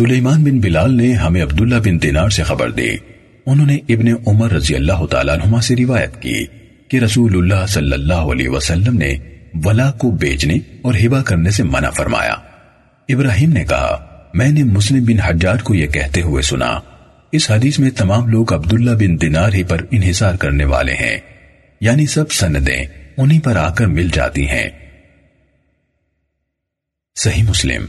सुलेमान बिन बिलाल ने हमें अब्दुल्ला बिन दिनार से खबर दी। उन्होंने इब्ने उमर रज़ी अल्लाह तुमा से रिवायत की कि रसूलुल्लाह सल्लल्लाहु अलैहि वसल्लम ने वला को बेचने और हिबा करने से मना फरमाया। इब्राहिम ने कहा, मैंने मुस्लिम बिन हज्जाज को यह कहते हुए सुना, इस हदीस में तमाम लोग अब्दुल्ला बिन दिनार ही पर इन्हिसार करने वाले हैं, यानी सब सनदें उन्हीं पर आकर मिल जाती हैं। सही मुस्लिम